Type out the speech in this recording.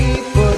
For.